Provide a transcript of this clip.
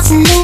wasn't